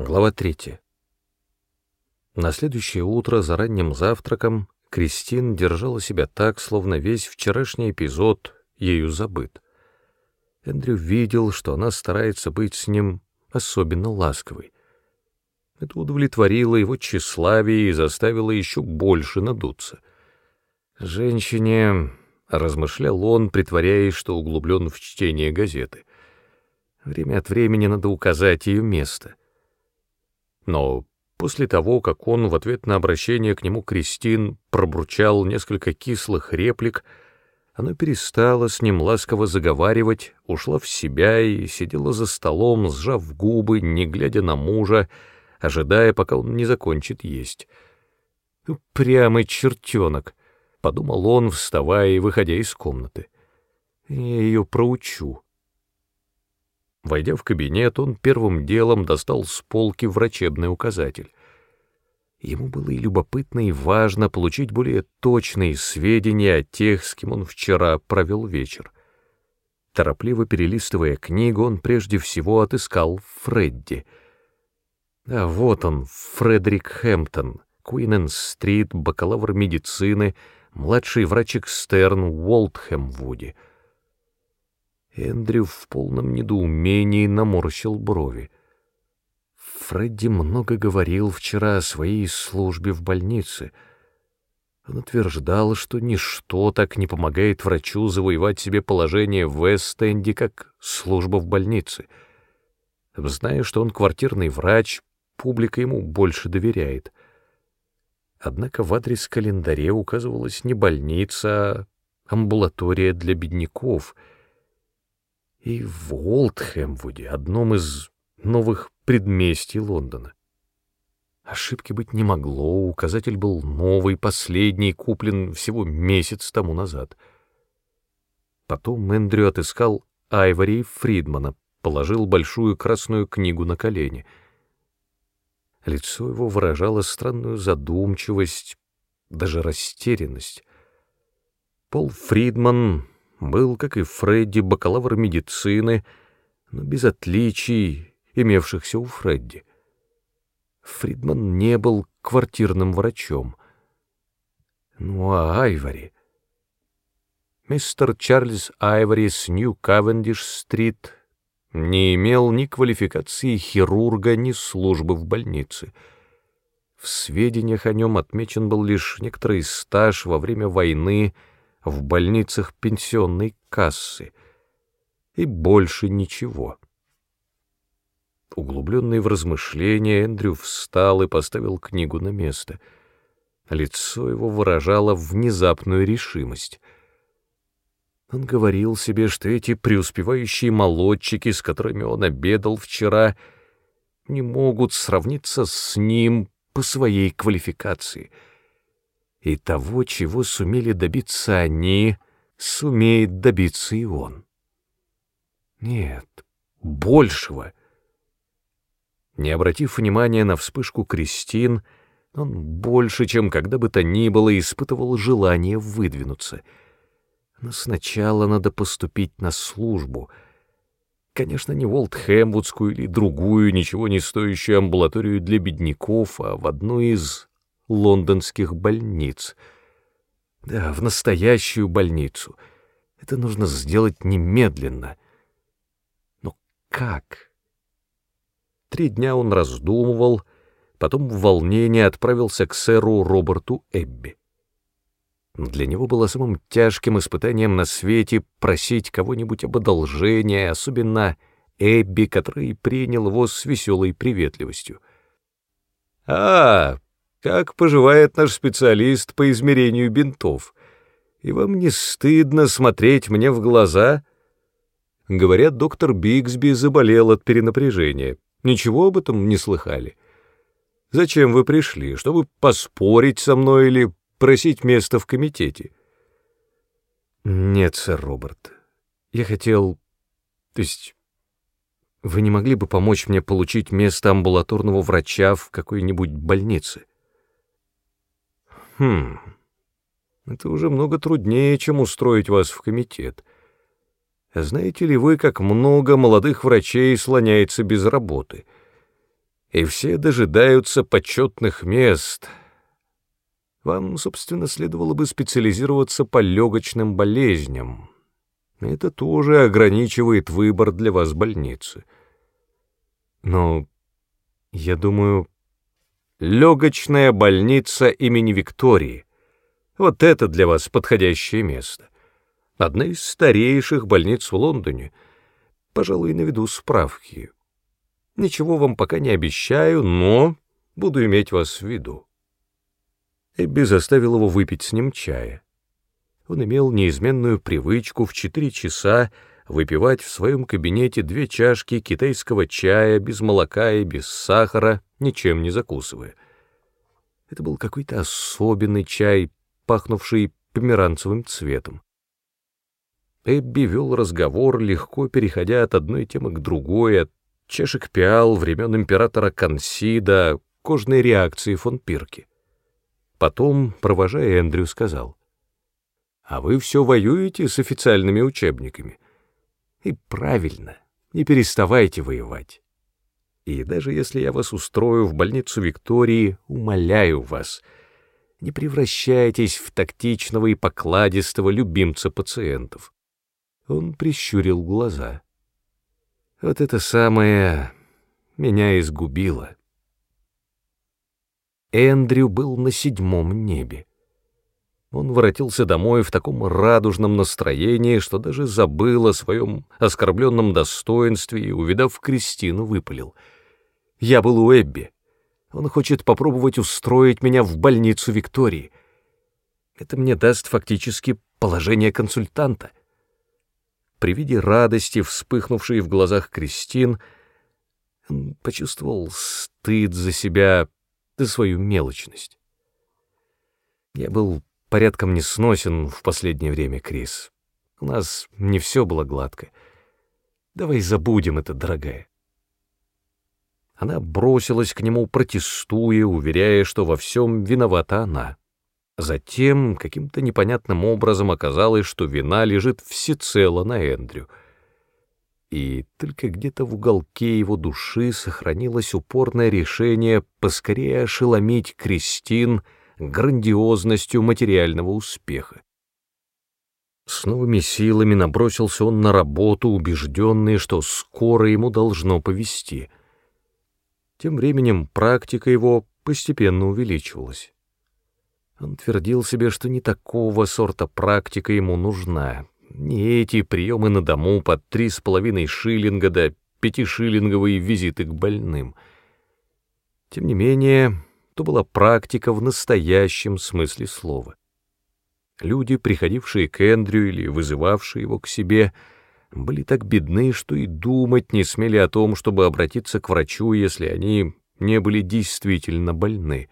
Глава 3. На следующее утро за ранним завтраком Кристин держала себя так, словно весь вчерашний эпизод ею забыт. Эндрю видел, что она старается быть с ним особенно ласковой. Это удовлетворило его тщеславие и заставило еще больше надуться. «Женщине», — размышлял он, притворяясь, что углублен в чтение газеты, — «время от времени надо указать ее место». Но после того, как он в ответ на обращение к нему Кристин пробурчал несколько кислых реплик, она перестала с ним ласково заговаривать, ушла в себя и сидела за столом, сжав губы, не глядя на мужа, ожидая, пока он не закончит есть. «Прямый чертенок», — подумал он, вставая и выходя из комнаты. «Я ее проучу». Войдя в кабинет, он первым делом достал с полки врачебный указатель. Ему было и любопытно, и важно получить более точные сведения о тех, с кем он вчера провел вечер. Торопливо перелистывая книгу, он прежде всего отыскал Фредди. А вот он, Фредерик Хэмптон, Куинен-стрит, бакалавр медицины, младший врач экстерн в Уолтхэмвуде — Эндрю в полном недоумении наморщил брови. Фредди много говорил вчера о своей службе в больнице. Он утверждал, что ничто так не помогает врачу завоевать себе положение в Вест-Энде, как служба в больнице. Зная, что он квартирный врач, публика ему больше доверяет. Однако в адрес календаре указывалась не больница, а амбулатория для бедняков — и в Уолтхэмвуде, одном из новых предместий Лондона. Ошибки быть не могло, указатель был новый, последний, куплен всего месяц тому назад. Потом Эндрю отыскал Айвори Фридмана, положил большую красную книгу на колени. Лицо его выражало странную задумчивость, даже растерянность. Пол Фридман был, как и Фредди, бакалавр медицины, но без отличий, имевшихся у Фредди. Фридман не был квартирным врачом. Ну а Айвори? Мистер Чарльз Айвори с Нью-Кавендиш-стрит не имел ни квалификации хирурга, ни службы в больнице. В сведениях о нем отмечен был лишь некоторый стаж во время войны — в больницах пенсионной кассы. И больше ничего. Углубленный в размышления, Эндрю встал и поставил книгу на место. Лицо его выражало внезапную решимость. Он говорил себе, что эти преуспевающие молодчики, с которыми он обедал вчера, не могут сравниться с ним по своей квалификации — и того, чего сумели добиться они, сумеет добиться и он. Нет, большего. Не обратив внимания на вспышку Кристин, он больше, чем когда бы то ни было, испытывал желание выдвинуться. Но сначала надо поступить на службу. Конечно, не в Олдхэмвудскую или другую, ничего не стоящую амбулаторию для бедняков, а в одну из лондонских больниц. Да, в настоящую больницу. Это нужно сделать немедленно. Но как? Три дня он раздумывал, потом в волнении отправился к сэру Роберту Эбби. Для него было самым тяжким испытанием на свете просить кого-нибудь об одолжении, особенно Эбби, который принял его с веселой приветливостью. «А, как поживает наш специалист по измерению бинтов? И вам не стыдно смотреть мне в глаза? Говорят, доктор Бигсби заболел от перенапряжения. Ничего об этом не слыхали? Зачем вы пришли? Чтобы поспорить со мной или просить место в комитете? Нет, сэр Роберт. Я хотел... То есть... Вы не могли бы помочь мне получить место амбулаторного врача в какой-нибудь больнице? Хм, это уже много труднее, чем устроить вас в комитет. Знаете ли вы, как много молодых врачей слоняется без работы? и все дожидаются почетных мест. Вам, собственно, следовало бы специализироваться по легочным болезням. Это тоже ограничивает выбор для вас больницы. Но, я думаю, легочная больница имени Виктории. Вот это для вас подходящее место. Одна из старейших больниц в Лондоне. Пожалуй, наведу справки. Ничего вам пока не обещаю, но буду иметь вас в виду. Эбби заставил его выпить с ним чая. Он имел неизменную привычку в четыре часа выпивать в своем кабинете две чашки китайского чая без молока и без сахара, ничем не закусывая. Это был какой-то особенный чай, пахнувший померанцевым цветом. Эбби вел разговор, легко переходя от одной темы к другой, от чашек пиал времен императора Конси до кожной реакции фон Пирки. Потом, провожая Эндрю, сказал, «А вы все воюете с официальными учебниками. И правильно, не переставайте воевать. И даже если я вас устрою в больницу Виктории, умоляю вас — не превращайтесь в тактичного и покладистого любимца пациентов. Он прищурил глаза. Вот это самое меня изгубило. Эндрю был на седьмом небе. Он воротился домой в таком радужном настроении, что даже забыл о своем оскорбленном достоинстве и, увидав Кристину, выпалил. «Я был у Эбби. Он хочет попробовать устроить меня в больницу Виктории. Это мне даст фактически положение консультанта. При виде радости, вспыхнувшей в глазах Кристин, он почувствовал стыд за себя, за свою мелочность. Я был порядком несносен в последнее время, Крис. У нас не все было гладко. Давай забудем это, дорогая. Она бросилась к нему, протестуя, уверяя, что во всем виновата она. Затем каким-то непонятным образом оказалось, что вина лежит всецело на Эндрю. И только где-то в уголке его души сохранилось упорное решение поскорее ошеломить Кристин грандиозностью материального успеха. С новыми силами набросился он на работу, убежденный, что скоро ему должно повести — тем временем практика его постепенно увеличивалась. Он твердил себе, что не такого сорта практика ему нужна, не эти приемы на дому под три с половиной шиллинга да пятишиллинговые визиты к больным. Тем не менее, то была практика в настоящем смысле слова. Люди, приходившие к Эндрю или вызывавшие его к себе, — были так бедны, что и думать не смели о том, чтобы обратиться к врачу, если они не были действительно больны.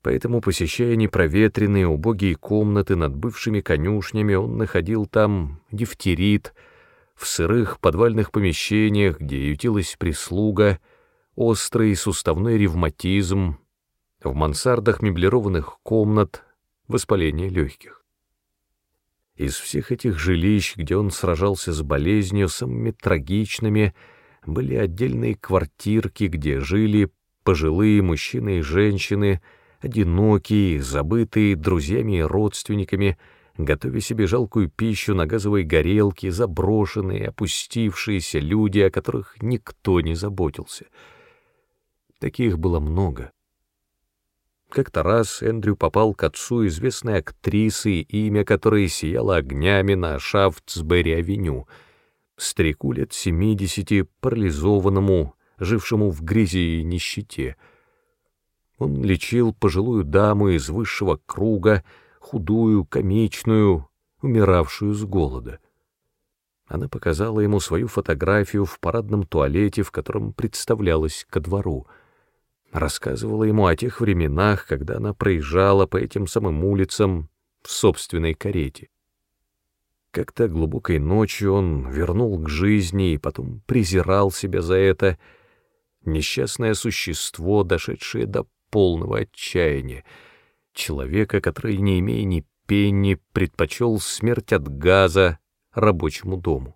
Поэтому, посещая непроветренные убогие комнаты над бывшими конюшнями, он находил там дифтерит, в сырых подвальных помещениях, где ютилась прислуга, острый суставной ревматизм, в мансардах меблированных комнат, воспаление легких. Из всех этих жилищ, где он сражался с болезнью, самыми трагичными были отдельные квартирки, где жили пожилые мужчины и женщины, одинокие, забытые друзьями и родственниками, готовя себе жалкую пищу на газовой горелке, заброшенные, опустившиеся люди, о которых никто не заботился. Таких было много. Как-то раз Эндрю попал к отцу известной актрисы, имя которой сияло огнями на Шафтсбери-авеню, старику лет семидесяти, парализованному, жившему в грязи и нищете. Он лечил пожилую даму из высшего круга, худую, комичную, умиравшую с голода. Она показала ему свою фотографию в парадном туалете, в котором представлялась ко двору — рассказывала ему о тех временах, когда она проезжала по этим самым улицам в собственной карете. Как-то глубокой ночью он вернул к жизни и потом презирал себя за это несчастное существо, дошедшее до полного отчаяния, человека, который, не имея ни пенни, предпочел смерть от газа рабочему дому.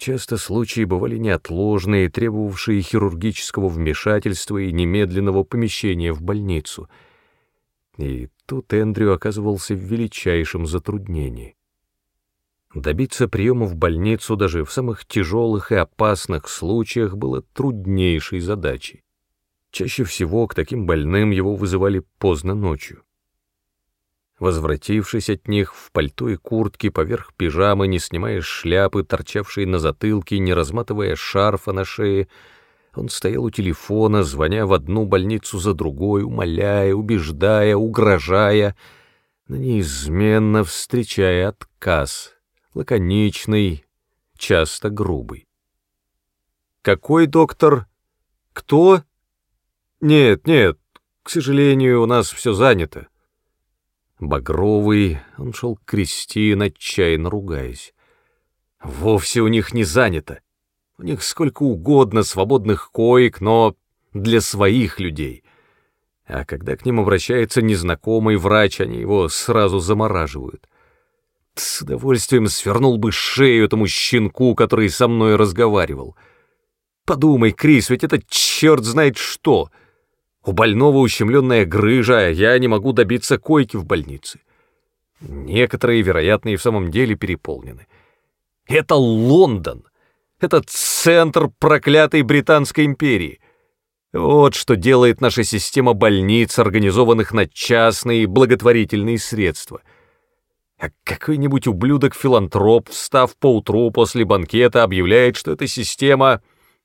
Часто случаи бывали неотложные, требовавшие хирургического вмешательства и немедленного помещения в больницу. И тут Эндрю оказывался в величайшем затруднении. Добиться приема в больницу даже в самых тяжелых и опасных случаях было труднейшей задачей. Чаще всего к таким больным его вызывали поздно ночью. Возвратившись от них в пальто и куртке поверх пижамы, не снимая шляпы, торчавшей на затылке, не разматывая шарфа на шее, он стоял у телефона, звоня в одну больницу за другой, умоляя, убеждая, угрожая, но неизменно встречая отказ, лаконичный, часто грубый. «Какой доктор? Кто?» «Нет, нет, к сожалению, у нас все занято». Багровый, он шел к Кристин, отчаянно ругаясь. Вовсе у них не занято. У них сколько угодно свободных коек, но для своих людей. А когда к ним обращается незнакомый врач, они его сразу замораживают. С удовольствием свернул бы шею этому щенку, который со мной разговаривал. Подумай, Крис, ведь это черт знает что — у больного ущемленная грыжа, я не могу добиться койки в больнице. Некоторые, вероятно, и в самом деле переполнены. Это Лондон! Это центр проклятой Британской империи. Вот что делает наша система больниц, организованных на частные благотворительные средства. А какой-нибудь ублюдок-филантроп, встав поутру после банкета, объявляет, что эта система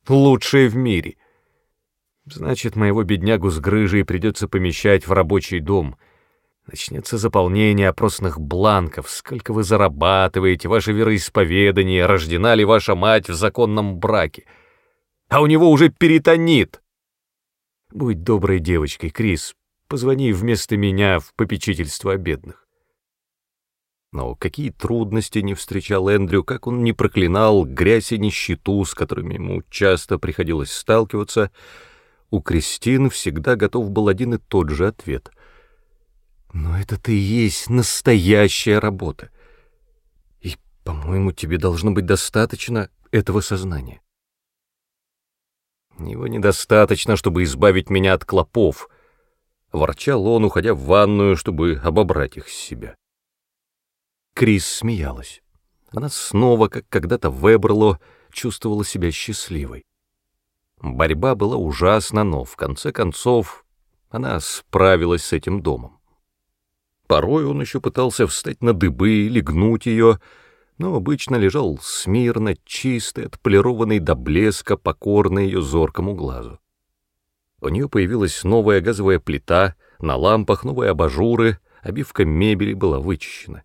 лучшая в мире — Значит, моего беднягу с грыжей придется помещать в рабочий дом. Начнется заполнение опросных бланков, сколько вы зарабатываете, ваше вероисповедание, рождена ли ваша мать в законном браке. А у него уже перитонит. Будь доброй девочкой, Крис, позвони вместо меня в попечительство о бедных. Но какие трудности не встречал Эндрю, как он не проклинал грязь и нищету, с которыми ему часто приходилось сталкиваться — у Кристин всегда готов был один и тот же ответ. «Но это-то и есть настоящая работа. И, по-моему, тебе должно быть достаточно этого сознания». «Его недостаточно, чтобы избавить меня от клопов», — ворчал он, уходя в ванную, чтобы обобрать их с себя. Крис смеялась. Она снова, как когда-то в Эберло, чувствовала себя счастливой. Борьба была ужасна, но в конце концов она справилась с этим домом. Порой он еще пытался встать на дыбы или гнуть ее, но обычно лежал смирно, чистый, отполированный до блеска, покорный ее зоркому глазу. У нее появилась новая газовая плита, на лампах новые абажуры, обивка мебели была вычищена.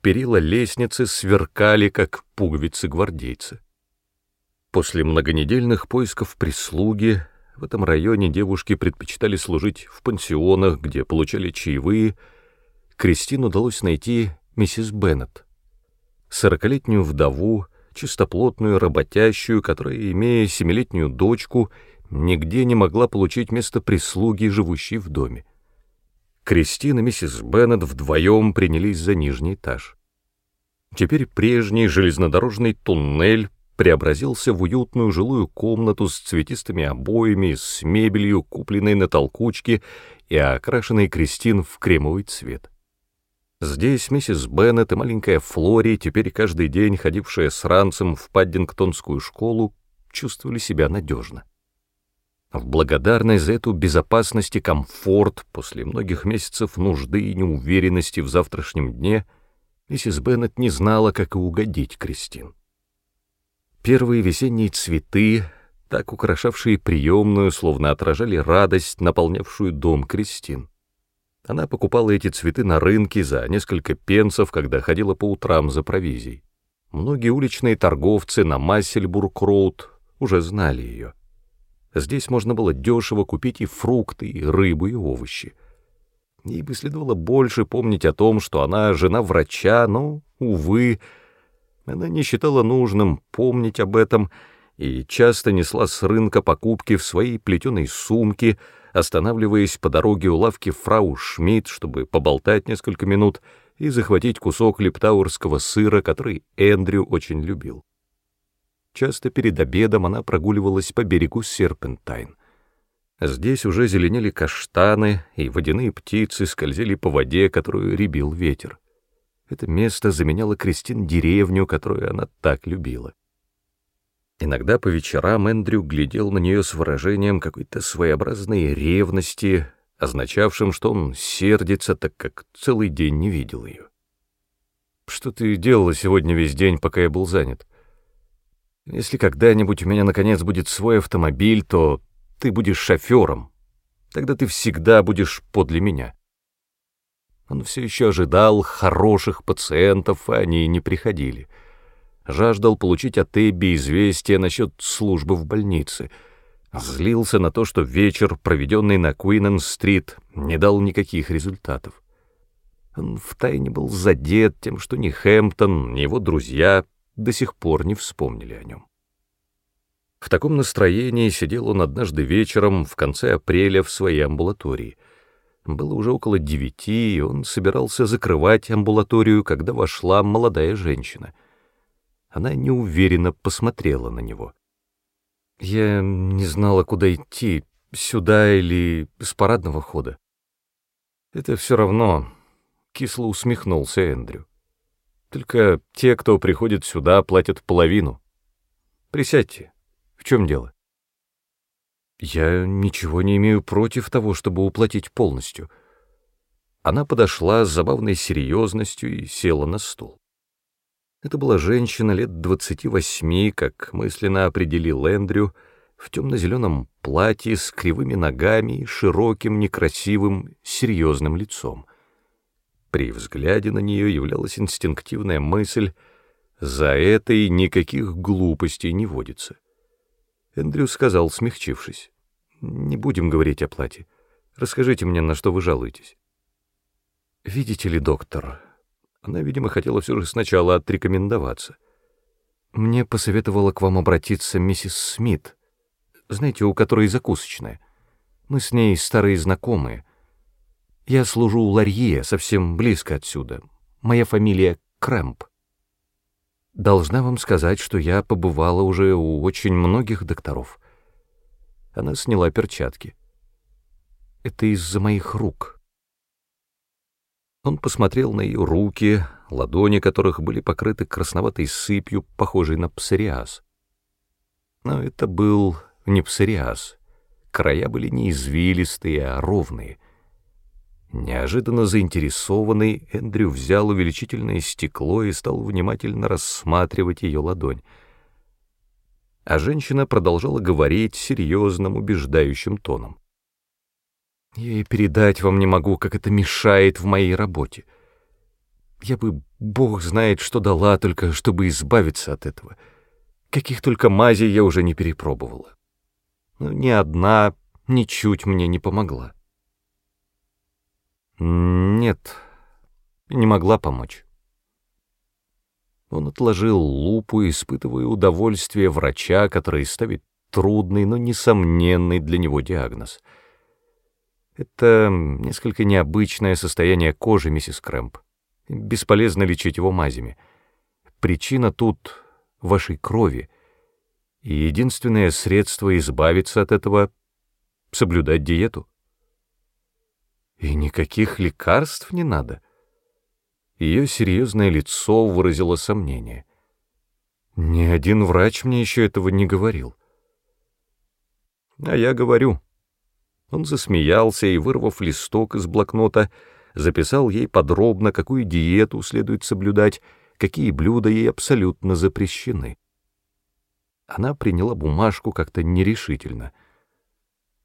Перила лестницы сверкали, как пуговицы гвардейца. После многонедельных поисков прислуги в этом районе девушки предпочитали служить в пансионах, где получали чаевые. Кристин удалось найти миссис Беннет, сорокалетнюю вдову, чистоплотную, работящую, которая, имея семилетнюю дочку, нигде не могла получить место прислуги, живущей в доме. Кристина и миссис Беннет вдвоем принялись за нижний этаж. Теперь прежний железнодорожный туннель преобразился в уютную жилую комнату с цветистыми обоями, с мебелью, купленной на толкучке и окрашенной Кристин в кремовый цвет. Здесь миссис Беннет и маленькая Флори, теперь каждый день ходившая с ранцем в Паддингтонскую школу, чувствовали себя надежно. В благодарность за эту безопасность и комфорт после многих месяцев нужды и неуверенности в завтрашнем дне миссис Беннет не знала, как и угодить Кристин. Первые весенние цветы, так украшавшие приемную, словно отражали радость, наполнявшую дом Кристин. Она покупала эти цветы на рынке за несколько пенсов, когда ходила по утрам за провизией. Многие уличные торговцы на Массельбург-Роуд уже знали ее. Здесь можно было дешево купить и фрукты, и рыбу, и овощи. Ей бы следовало больше помнить о том, что она жена врача, но, увы, она не считала нужным помнить об этом и часто несла с рынка покупки в своей плетеной сумке, останавливаясь по дороге у лавки фрау Шмидт, чтобы поболтать несколько минут и захватить кусок лептаурского сыра, который Эндрю очень любил. Часто перед обедом она прогуливалась по берегу Серпентайн. Здесь уже зеленели каштаны, и водяные птицы скользили по воде, которую ребил ветер. Это место заменяло Кристин деревню, которую она так любила. Иногда по вечерам Эндрю глядел на нее с выражением какой-то своеобразной ревности, означавшим, что он сердится, так как целый день не видел ее. «Что ты делала сегодня весь день, пока я был занят? Если когда-нибудь у меня, наконец, будет свой автомобиль, то ты будешь шофером. Тогда ты всегда будешь подле меня». Он все еще ожидал хороших пациентов, а они не приходили — жаждал получить от Эбби известие насчет службы в больнице, злился на то, что вечер, проведенный на Куинен-стрит, не дал никаких результатов. Он втайне был задет тем, что ни Хэмптон, ни его друзья до сих пор не вспомнили о нем. В таком настроении сидел он однажды вечером в конце апреля в своей амбулатории. Было уже около девяти, и он собирался закрывать амбулаторию, когда вошла молодая женщина — она неуверенно посмотрела на него. «Я не знала, куда идти, сюда или с парадного хода». «Это все равно», — кисло усмехнулся Эндрю. «Только те, кто приходит сюда, платят половину. Присядьте. В чем дело?» «Я ничего не имею против того, чтобы уплатить полностью». Она подошла с забавной серьезностью и села на стул. Это была женщина лет двадцати восьми, как мысленно определил Эндрю, в темно-зеленом платье с кривыми ногами и широким, некрасивым, серьезным лицом. При взгляде на нее являлась инстинктивная мысль «За этой никаких глупостей не водится». Эндрю сказал, смягчившись, «Не будем говорить о плате. Расскажите мне, на что вы жалуетесь». «Видите ли, доктор», она, видимо, хотела все же сначала отрекомендоваться. Мне посоветовала к вам обратиться миссис Смит, знаете, у которой закусочная. Мы с ней старые знакомые. Я служу у Ларье, совсем близко отсюда. Моя фамилия Крэмп. Должна вам сказать, что я побывала уже у очень многих докторов. Она сняла перчатки. Это из-за моих рук. Он посмотрел на ее руки, ладони которых были покрыты красноватой сыпью, похожей на псориаз. Но это был не псориаз. Края были не извилистые, а ровные. Неожиданно заинтересованный, Эндрю взял увеличительное стекло и стал внимательно рассматривать ее ладонь. А женщина продолжала говорить серьезным, убеждающим тоном. Я и передать вам не могу, как это мешает в моей работе. Я бы, бог знает, что дала, только чтобы избавиться от этого. Каких только мазей я уже не перепробовала. Но ни одна ничуть мне не помогла. Нет, не могла помочь. Он отложил лупу, испытывая удовольствие врача, который ставит трудный, но несомненный для него диагноз — это несколько необычное состояние кожи, миссис Крэмп. Бесполезно лечить его мазями. Причина тут — вашей крови. И единственное средство избавиться от этого — соблюдать диету. И никаких лекарств не надо. Ее серьезное лицо выразило сомнение. Ни один врач мне еще этого не говорил. А я говорю — он засмеялся и, вырвав листок из блокнота, записал ей подробно, какую диету следует соблюдать, какие блюда ей абсолютно запрещены. Она приняла бумажку как-то нерешительно.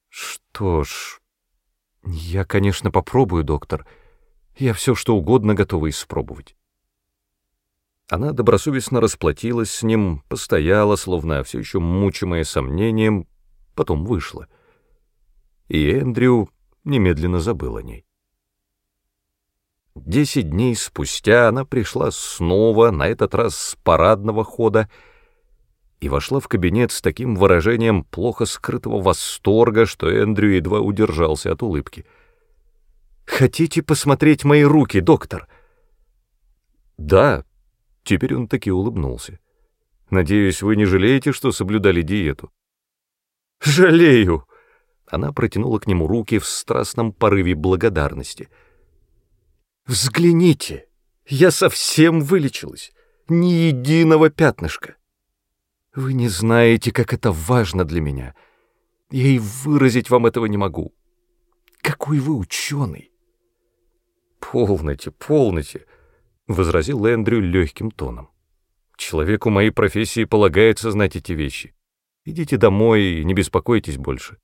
«Что ж, я, конечно, попробую, доктор. Я все что угодно готова испробовать». Она добросовестно расплатилась с ним, постояла, словно все еще мучимая сомнением, потом вышла — и Эндрю немедленно забыл о ней. Десять дней спустя она пришла снова, на этот раз с парадного хода, и вошла в кабинет с таким выражением плохо скрытого восторга, что Эндрю едва удержался от улыбки. «Хотите посмотреть мои руки, доктор?» «Да», — теперь он таки улыбнулся. Надеюсь, вы не жалеете, что соблюдали диету?» «Жалею!» Она протянула к нему руки в страстном порыве благодарности. «Взгляните! Я совсем вылечилась! Ни единого пятнышка! Вы не знаете, как это важно для меня. Я и выразить вам этого не могу. Какой вы ученый!» «Полноте, полноте!» — возразил Эндрю легким тоном. «Человеку моей профессии полагается знать эти вещи. Идите домой и не беспокойтесь больше.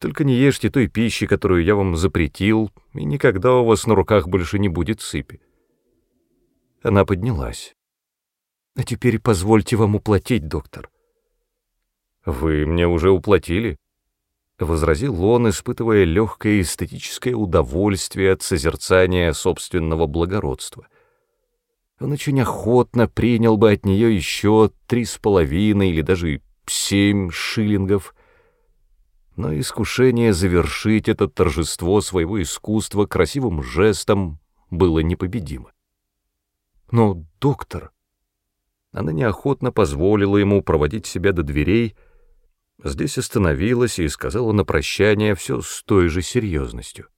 Только не ешьте той пищи, которую я вам запретил, и никогда у вас на руках больше не будет сыпи. Она поднялась. А теперь позвольте вам уплатить, доктор. Вы мне уже уплатили? Возразил он, испытывая легкое эстетическое удовольствие от созерцания собственного благородства. Он очень охотно принял бы от нее еще три с половиной или даже семь шиллингов — но искушение завершить это торжество своего искусства красивым жестом было непобедимо. Но доктор... Она неохотно позволила ему проводить себя до дверей, здесь остановилась и сказала на прощание все с той же серьезностью.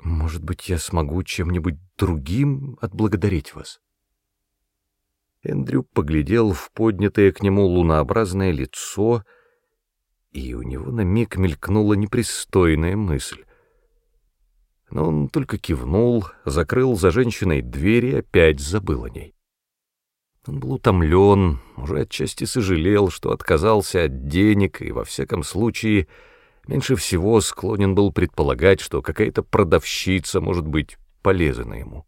«Может быть, я смогу чем-нибудь другим отблагодарить вас?» Эндрю поглядел в поднятое к нему лунообразное лицо — и у него на миг мелькнула непристойная мысль. Но он только кивнул, закрыл за женщиной дверь и опять забыл о ней. Он был утомлен, уже отчасти сожалел, что отказался от денег, и во всяком случае меньше всего склонен был предполагать, что какая-то продавщица может быть полезна ему.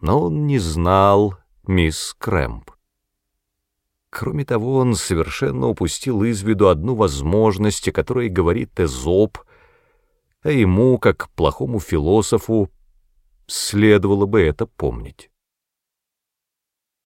Но он не знал мисс Крэмп. Кроме того, он совершенно упустил из виду одну возможность, о которой говорит Эзоп, а ему, как плохому философу, следовало бы это помнить.